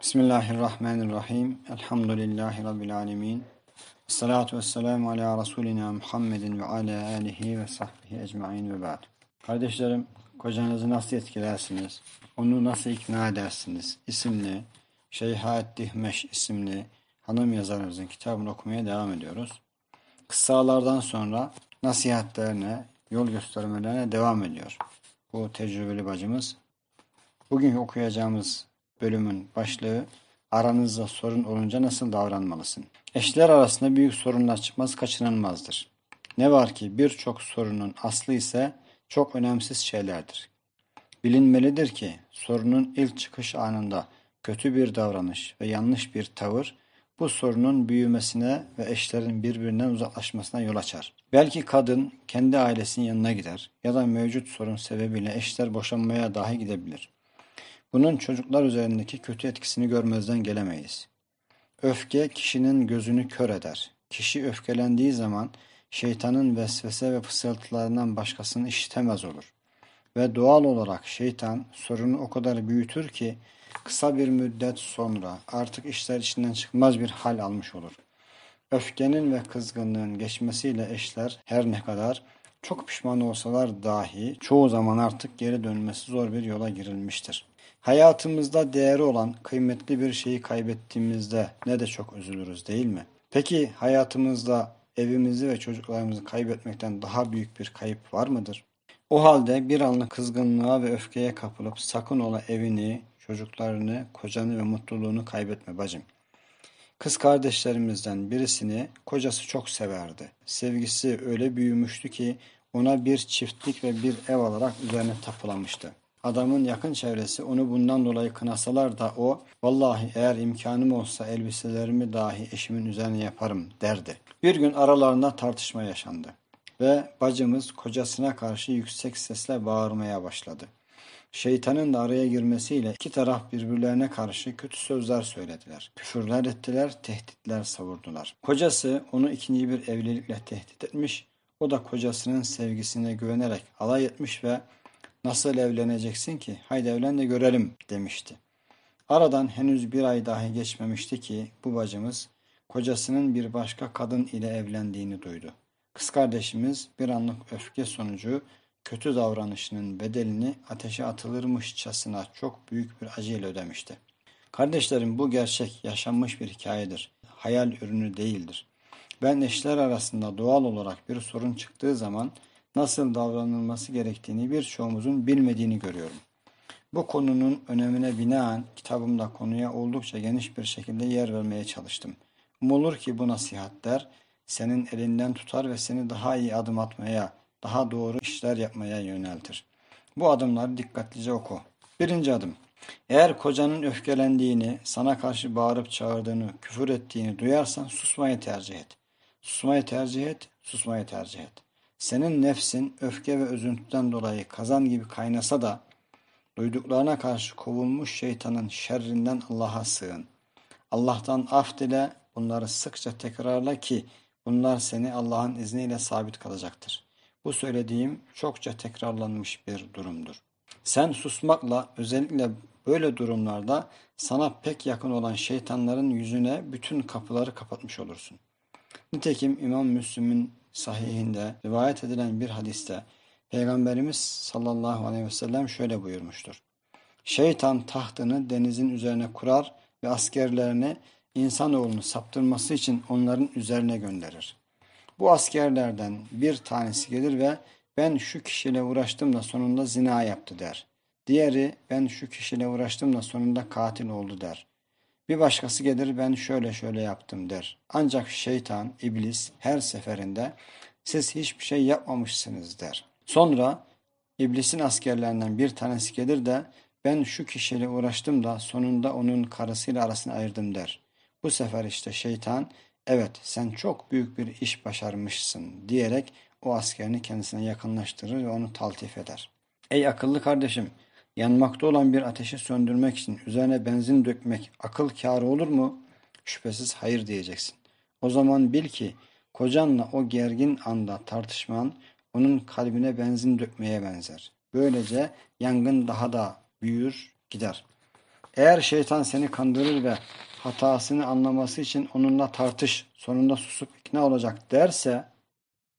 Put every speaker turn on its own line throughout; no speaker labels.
Bismillahirrahmanirrahim. Elhamdülillahi Rabbil alemin. Salatu vesselamu ala Resulina Muhammedin ve ala alihi ve sahbihi ecmain ve ba'd. Kardeşlerim, kocanızı nasıl etkilersiniz? Onu nasıl ikna edersiniz? İsimli, Şeyhaet Dihmeş isimli hanım yazarımızın kitabını okumaya devam ediyoruz. Kıssalardan sonra nasihatlerine, yol göstermelerine devam ediyor. Bu tecrübeli bacımız. Bugün okuyacağımız bölümün başlığı aranızda sorun olunca nasıl davranmalısın? Eşler arasında büyük sorunlar çıkması kaçınılmazdır. Ne var ki birçok sorunun aslı ise çok önemsiz şeylerdir. Bilinmelidir ki sorunun ilk çıkış anında kötü bir davranış ve yanlış bir tavır bu sorunun büyümesine ve eşlerin birbirinden uzaklaşmasına yol açar. Belki kadın kendi ailesinin yanına gider ya da mevcut sorun sebebiyle eşler boşanmaya dahi gidebilir. Bunun çocuklar üzerindeki kötü etkisini görmezden gelemeyiz. Öfke kişinin gözünü kör eder. Kişi öfkelendiği zaman şeytanın vesvese ve fısıltılarından başkasını işitemez olur. Ve doğal olarak şeytan sorunu o kadar büyütür ki kısa bir müddet sonra artık işler içinden çıkmaz bir hal almış olur. Öfkenin ve kızgınlığın geçmesiyle eşler her ne kadar çok pişman olsalar dahi çoğu zaman artık geri dönmesi zor bir yola girilmiştir. Hayatımızda değeri olan kıymetli bir şeyi kaybettiğimizde ne de çok üzülürüz değil mi? Peki hayatımızda evimizi ve çocuklarımızı kaybetmekten daha büyük bir kayıp var mıdır? O halde bir anlık kızgınlığa ve öfkeye kapılıp sakın ola evini, çocuklarını, kocanı ve mutluluğunu kaybetme bacım. Kız kardeşlerimizden birisini kocası çok severdi. Sevgisi öyle büyümüştü ki ona bir çiftlik ve bir ev alarak üzerine tapılamıştı. Adamın yakın çevresi onu bundan dolayı kınasalar da o, vallahi eğer imkanım olsa elbiselerimi dahi eşimin üzerine yaparım derdi. Bir gün aralarında tartışma yaşandı ve bacımız kocasına karşı yüksek sesle bağırmaya başladı. Şeytanın da araya girmesiyle iki taraf birbirlerine karşı kötü sözler söylediler. Küfürler ettiler, tehditler savurdular. Kocası onu ikinci bir evlilikle tehdit etmiş, o da kocasının sevgisine güvenerek alay etmiş ve nasıl evleneceksin ki haydi evlen de görelim demişti. Aradan henüz bir ay dahi geçmemişti ki bu bacımız kocasının bir başka kadın ile evlendiğini duydu. Kız kardeşimiz bir anlık öfke sonucu kötü davranışının bedelini ateşe atılırmışçasına çok büyük bir acıyla ödemişti. Kardeşlerim bu gerçek yaşanmış bir hikayedir. Hayal ürünü değildir. Ben eşler arasında doğal olarak bir sorun çıktığı zaman nasıl davranılması gerektiğini birçoğumuzun bilmediğini görüyorum. Bu konunun önemine binaen kitabımda konuya oldukça geniş bir şekilde yer vermeye çalıştım. Umulur ki bu nasihatler senin elinden tutar ve seni daha iyi adım atmaya, daha doğru işler yapmaya yöneltir. Bu adımları dikkatlice oku. Birinci adım. Eğer kocanın öfkelendiğini, sana karşı bağırıp çağırdığını, küfür ettiğini duyarsan susmayı tercih et. Susmayı tercih et, susmayı tercih et. Senin nefsin öfke ve üzüntüden dolayı kazan gibi kaynasa da duyduklarına karşı kovulmuş şeytanın şerrinden Allah'a sığın. Allah'tan af dile, bunları sıkça tekrarla ki bunlar seni Allah'ın izniyle sabit kalacaktır. Bu söylediğim çokça tekrarlanmış bir durumdur. Sen susmakla özellikle böyle durumlarda sana pek yakın olan şeytanların yüzüne bütün kapıları kapatmış olursun. Nitekim İmam Müslim'in sahihinde rivayet edilen bir hadiste Peygamberimiz sallallahu aleyhi ve sellem şöyle buyurmuştur. Şeytan tahtını denizin üzerine kurar ve askerlerini insanoğlunu saptırması için onların üzerine gönderir. Bu askerlerden bir tanesi gelir ve ben şu kişiyle uğraştım da sonunda zina yaptı der. Diğeri ben şu kişiyle uğraştım da sonunda katil oldu der. Bir başkası gelir ben şöyle şöyle yaptım der. Ancak şeytan, iblis her seferinde siz hiçbir şey yapmamışsınız der. Sonra iblisin askerlerinden bir tanesi gelir de ben şu kişiyle uğraştım da sonunda onun karısıyla arasını ayırdım der. Bu sefer işte şeytan evet sen çok büyük bir iş başarmışsın diyerek o askerini kendisine yakınlaştırır ve onu taltif eder. Ey akıllı kardeşim yanmakta olan bir ateşi söndürmek için üzerine benzin dökmek akıl kârı olur mu? Şüphesiz hayır diyeceksin. O zaman bil ki kocanla o gergin anda tartışman onun kalbine benzin dökmeye benzer. Böylece yangın daha da büyür gider. Eğer şeytan seni kandırır ve hatasını anlaması için onunla tartış, sonunda susup ikna olacak derse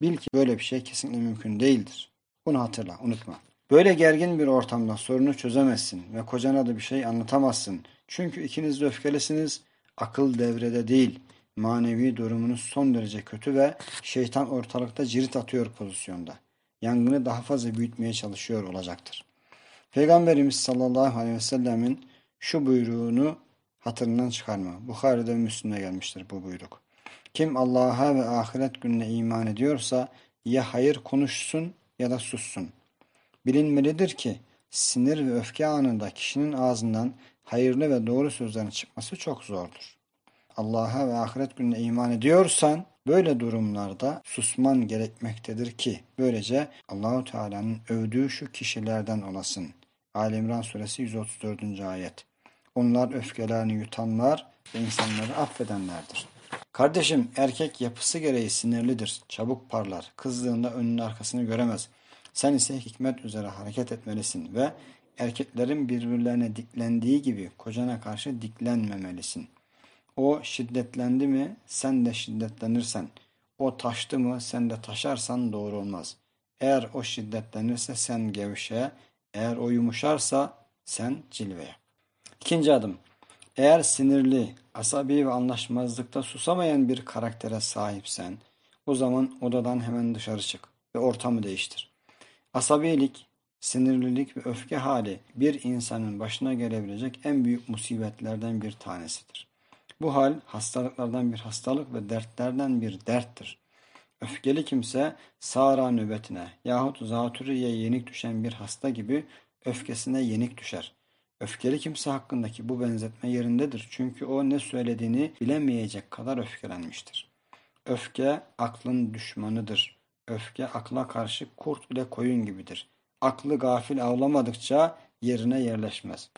bil ki böyle bir şey kesinlikle mümkün değildir. Bunu hatırla, unutma. Böyle gergin bir ortamda sorunu çözemezsin ve kocana da bir şey anlatamazsın. Çünkü ikiniz de öfkelisiniz, akıl devrede değil. Manevi durumunuz son derece kötü ve şeytan ortalıkta cirit atıyor pozisyonda. Yangını daha fazla büyütmeye çalışıyor olacaktır. Peygamberimiz sallallahu aleyhi ve sellemin şu buyruğunu hatırından çıkarma. Bukhari'de ve Müslim'de gelmiştir bu buyruk. Kim Allah'a ve ahiret gününe iman ediyorsa ya hayır konuşsun ya da sussun. Bilinmelidir ki sinir ve öfke anında kişinin ağzından hayırlı ve doğru sözlerin çıkması çok zordur. Allah'a ve ahiret gününe iman ediyorsan böyle durumlarda susman gerekmektedir ki böylece Allahu Teala'nın övdüğü şu kişilerden olasın. Ali İmran suresi 134. ayet. Onlar öfkelerini yutanlar ve insanları affedenlerdir. Kardeşim erkek yapısı gereği sinirlidir, çabuk parlar, kızdığında önünün arkasını göremez. Sen ise hikmet üzere hareket etmelisin ve erkeklerin birbirlerine diklendiği gibi kocana karşı diklenmemelisin. O şiddetlendi mi sen de şiddetlenirsen, o taştı mı sen de taşarsan doğru olmaz. Eğer o şiddetlenirse sen gevşe, eğer o yumuşarsa sen cilve yap. İkinci adım. Eğer sinirli, asabi ve anlaşmazlıkta susamayan bir karaktere sahipsen, o zaman odadan hemen dışarı çık ve ortamı değiştir. Asabilik, sinirlilik ve öfke hali bir insanın başına gelebilecek en büyük musibetlerden bir tanesidir. Bu hal hastalıklardan bir hastalık ve dertlerden bir derttir. Öfkeli kimse sağra nöbetine yahut zatürreye yenik düşen bir hasta gibi öfkesine yenik düşer. Öfkeli kimse hakkındaki bu benzetme yerindedir. Çünkü o ne söylediğini bilemeyecek kadar öfkelenmiştir. Öfke aklın düşmanıdır. Öfke akla karşı kurt ile koyun gibidir. Aklı gafil avlamadıkça yerine yerleşmez.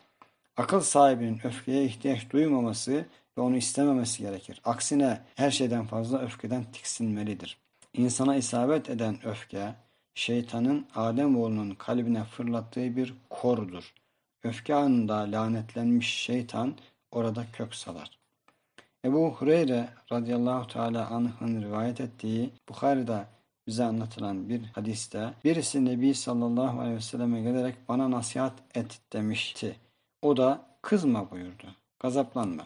Akıl sahibinin öfkeye ihtiyaç duymaması ve onu istememesi gerekir. Aksine her şeyden fazla öfkeden tiksinmelidir. İnsana isabet eden öfke, şeytanın Ademoğlunun kalbine fırlattığı bir kordur. Öfke anında lanetlenmiş şeytan orada kök salar. Ebu Hureyre radıyallahu teala anh'ın rivayet ettiği Bukhari'de bize anlatılan bir hadiste birisi Nebi sallallahu aleyhi ve selleme gelerek bana nasihat et demişti. O da kızma buyurdu. Gazaplanma.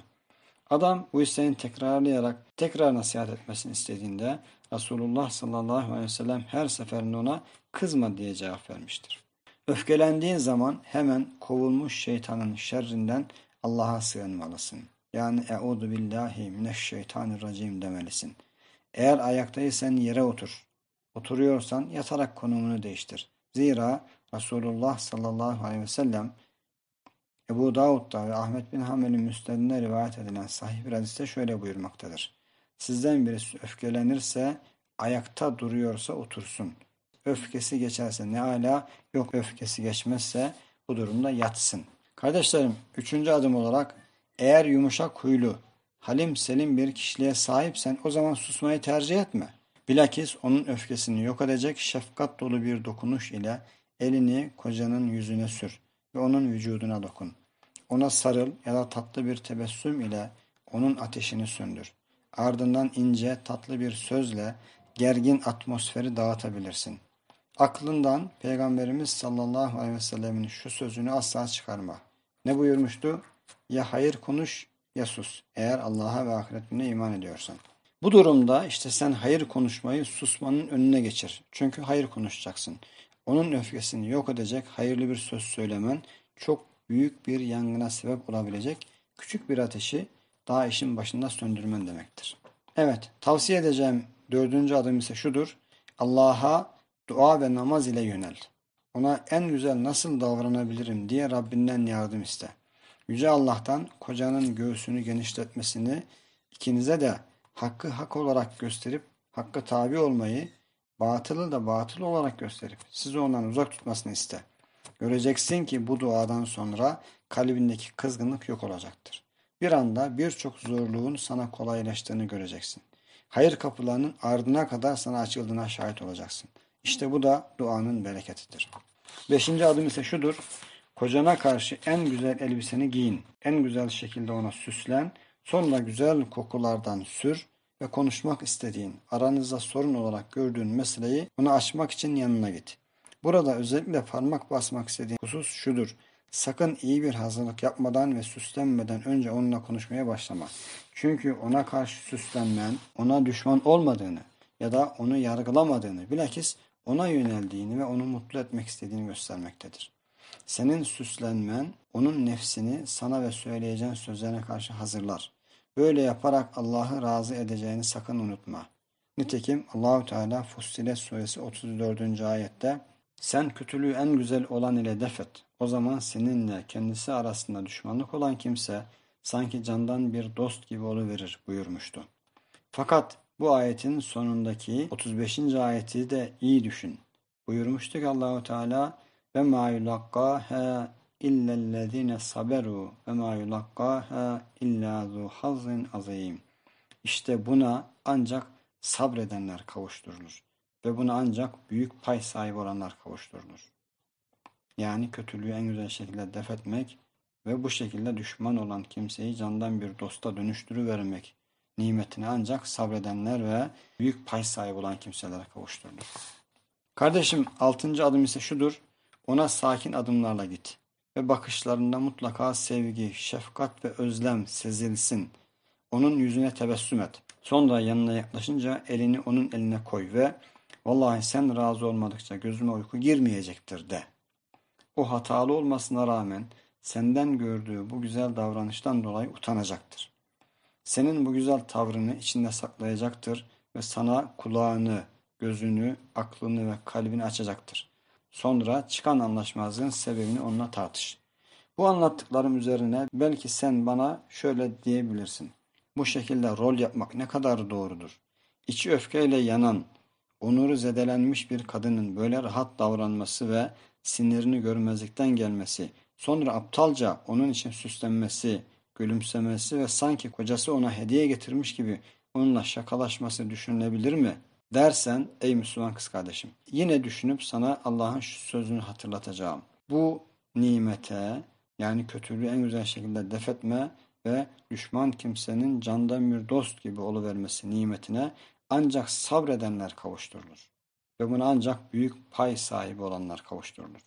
Adam bu isteğini tekrarlayarak tekrar nasihat etmesini istediğinde Resulullah sallallahu aleyhi ve sellem her seferinde ona kızma diye cevap vermiştir. Öfkelendiğin zaman hemen kovulmuş şeytanın şerrinden Allah'a sığınmalısın. Yani Euzu billahi mineşşeytanirracim demelisin. Eğer ayaktaysan yere otur. Oturuyorsan yatarak konumunu değiştir. Zira Resulullah sallallahu aleyhi ve sellem Ebu Davud'da ve Ahmet bin Hamel'in müstedinde rivayet edilen sahih bir hadiste şöyle buyurmaktadır. Sizden birisi öfkelenirse ayakta duruyorsa otursun. Öfkesi geçerse ne ala, yok öfkesi geçmezse bu durumda yatsın. Kardeşlerim, üçüncü adım olarak eğer yumuşak huylu, halim selim bir kişiliğe sahipsen o zaman susmayı tercih etme. Bilakis onun öfkesini yok edecek şefkat dolu bir dokunuş ile elini kocanın yüzüne sür ve onun vücuduna dokun. Ona sarıl ya da tatlı bir tebessüm ile onun ateşini söndür. Ardından ince, tatlı bir sözle gergin atmosferi dağıtabilirsin. Aklından Peygamberimiz sallallahu aleyhi ve sellemin şu sözünü asla çıkarma. Ne buyurmuştu? Ya hayır konuş ya sus. Eğer Allah'a ve ahiretine iman ediyorsan. Bu durumda işte sen hayır konuşmayı susmanın önüne geçir. Çünkü hayır konuşacaksın. Onun öfkesini yok edecek hayırlı bir söz söylemen çok büyük bir yangına sebep olabilecek küçük bir ateşi daha işin başında söndürmen demektir. Evet, tavsiye edeceğim dördüncü adım ise şudur. Allah'a dua ve namaz ile yönel. Ona en güzel nasıl davranabilirim diye Rabbinden yardım iste. Yüce Allah'tan kocanın göğsünü genişletmesini, ikinize de hakkı hak olarak gösterip hakka tabi olmayı, batılı da batıl olarak gösterip sizi ondan uzak tutmasını iste. Göreceksin ki bu duadan sonra kalbindeki kızgınlık yok olacaktır. Bir anda birçok zorluğun sana kolaylaştığını göreceksin. Hayır kapılarının ardına kadar sana açıldığına şahit olacaksın. İşte bu da duanın bereketidir. Beşinci adım ise şudur. Kocana karşı en güzel elbiseni giyin. En güzel şekilde ona süslen. Sonra güzel kokulardan sür ve konuşmak istediğin, aranızda sorun olarak gördüğün meseleyi ona açmak için yanına git. Burada özellikle parmak basmak istediğim husus şudur. Sakın iyi bir hazırlık yapmadan ve süslenmeden önce onunla konuşmaya başlama. Çünkü ona karşı süslenmen, ona düşman olmadığını ya da onu yargılamadığını, bilakis ona yöneldiğini ve onu mutlu etmek istediğini göstermektedir. Senin süslenmen, onun nefsini sana ve söyleyeceğin sözlerine karşı hazırlar. Böyle yaparak Allah'ı razı edeceğini sakın unutma. Nitekim Allahu Teala Fussilet suresi 34. ayette sen kötülüğü en güzel olan ile defet. O zaman seninle kendisi arasında düşmanlık olan kimse sanki candan bir dost gibi oluverir buyurmuştu. Fakat bu ayetin sonundaki 35. ayeti de iyi düşün. Buyurmuştu ki Allahu Teala ve ma yulakkaha illellezine saberu ve ma yulakkaha illa zu hazin azim. İşte buna ancak sabredenler kavuşturulur ve buna ancak büyük pay sahibi olanlar kavuşturulur. Yani kötülüğü en güzel şekilde defetmek ve bu şekilde düşman olan kimseyi candan bir dosta dönüştürüvermek nimetine ancak sabredenler ve büyük pay sahibi olan kimselere kavuşturulur. Kardeşim altıncı adım ise şudur. Ona sakin adımlarla git ve bakışlarında mutlaka sevgi, şefkat ve özlem sezilsin. Onun yüzüne tebessüm et. Sonra yanına yaklaşınca elini onun eline koy ve vallahi sen razı olmadıkça gözüme uyku girmeyecektir de. O hatalı olmasına rağmen senden gördüğü bu güzel davranıştan dolayı utanacaktır. Senin bu güzel tavrını içinde saklayacaktır ve sana kulağını, gözünü, aklını ve kalbini açacaktır. Sonra çıkan anlaşmazlığın sebebini onunla tartış. Bu anlattıklarım üzerine belki sen bana şöyle diyebilirsin. Bu şekilde rol yapmak ne kadar doğrudur. İçi öfkeyle yanan, onuru zedelenmiş bir kadının böyle rahat davranması ve sinirini görmezlikten gelmesi, sonra aptalca onun için süslenmesi, gülümsemesi ve sanki kocası ona hediye getirmiş gibi onunla şakalaşması düşünülebilir mi? Dersen ey Müslüman kız kardeşim yine düşünüp sana Allah'ın şu sözünü hatırlatacağım. Bu nimete yani kötülüğü en güzel şekilde defetme ve düşman kimsenin candan bir dost gibi oluvermesi nimetine ancak sabredenler kavuşturulur. Ve buna ancak büyük pay sahibi olanlar kavuşturulur.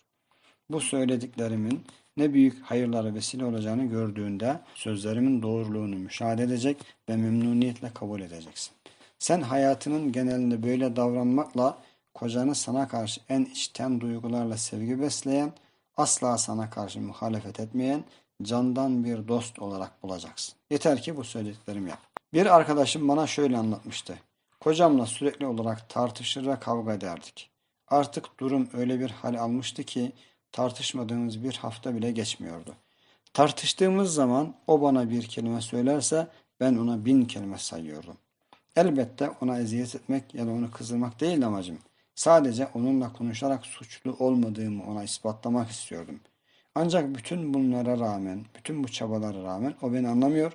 Bu söylediklerimin ne büyük hayırlara vesile olacağını gördüğünde sözlerimin doğruluğunu müşahede edecek ve memnuniyetle kabul edeceksin. Sen hayatının genelinde böyle davranmakla kocanı sana karşı en içten duygularla sevgi besleyen, asla sana karşı muhalefet etmeyen, candan bir dost olarak bulacaksın. Yeter ki bu söylediklerimi yap. Bir arkadaşım bana şöyle anlatmıştı. Kocamla sürekli olarak tartışır ve kavga ederdik. Artık durum öyle bir hal almıştı ki tartışmadığımız bir hafta bile geçmiyordu. Tartıştığımız zaman o bana bir kelime söylerse ben ona bin kelime sayıyordum. Elbette ona eziyet etmek ya da onu kızdırmak değil amacım. Sadece onunla konuşarak suçlu olmadığımı ona ispatlamak istiyordum. Ancak bütün bunlara rağmen, bütün bu çabalara rağmen o beni anlamıyor.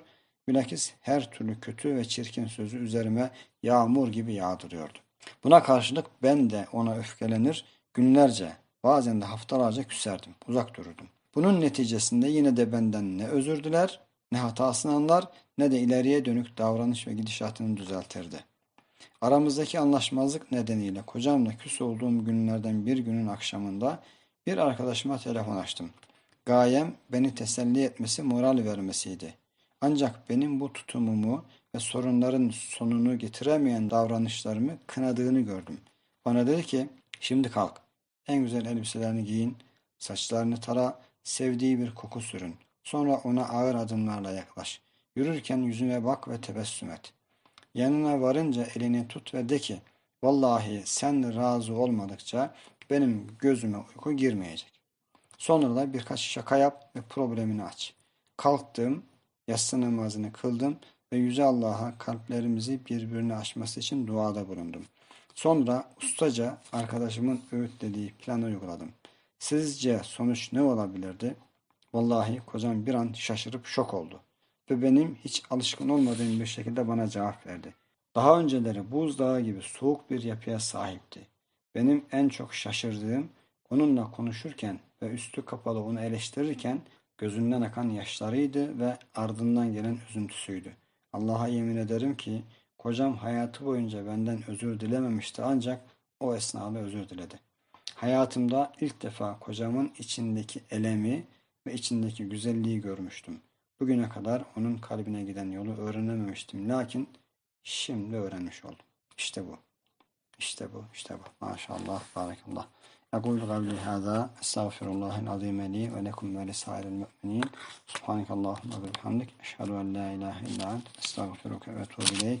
Bilakis her türlü kötü ve çirkin sözü üzerime yağmur gibi yağdırıyordu. Buna karşılık ben de ona öfkelenir, günlerce, bazen de haftalarca küserdim, uzak dururdum. Bunun neticesinde yine de benden ne özür diler, ne hatasını anlar, ne de ileriye dönük davranış ve gidişatını düzeltirdi. Aramızdaki anlaşmazlık nedeniyle kocamla küs olduğum günlerden bir günün akşamında bir arkadaşıma telefon açtım. Gayem beni teselli etmesi, moral vermesiydi. Ancak benim bu tutumumu ve sorunların sonunu getiremeyen davranışlarımı kınadığını gördüm. Bana dedi ki, şimdi kalk, en güzel elbiselerini giyin, saçlarını tara, sevdiği bir koku sürün. Sonra ona ağır adımlarla yaklaş. Yürürken yüzüne bak ve tebessüm et. Yanına varınca elini tut ve de ki, vallahi sen razı olmadıkça benim gözüme uyku girmeyecek. Sonra da birkaç şaka yap ve problemini aç. Kalktım, yatsı namazını kıldım ve Yüce Allah'a kalplerimizi birbirine açması için duada bulundum. Sonra ustaca arkadaşımın öğütlediği planı uyguladım. Sizce sonuç ne olabilirdi? Vallahi kocam bir an şaşırıp şok oldu ve benim hiç alışkın olmadığım bir şekilde bana cevap verdi. Daha önceleri buzdağı gibi soğuk bir yapıya sahipti. Benim en çok şaşırdığım Onunla konuşurken ve üstü kapalı onu eleştirirken gözünden akan yaşlarıydı ve ardından gelen üzüntüsüydü. Allah'a yemin ederim ki kocam hayatı boyunca benden özür dilememişti ancak o esnada özür diledi. Hayatımda ilk defa kocamın içindeki elemi ve içindeki güzelliği görmüştüm. Bugüne kadar onun kalbine giden yolu öğrenememiştim. Lakin şimdi öğrenmiş oldum. İşte bu. İşte bu. İşte bu. Maşallah. Barakallah. أقول قولي هذا أستغفر الله العظيم لي ولكم ولسائر المؤمنين سبحانك اللهم وبحمدك أشهد أن لا إله إلا أنت أستغفرك وأتوب إليك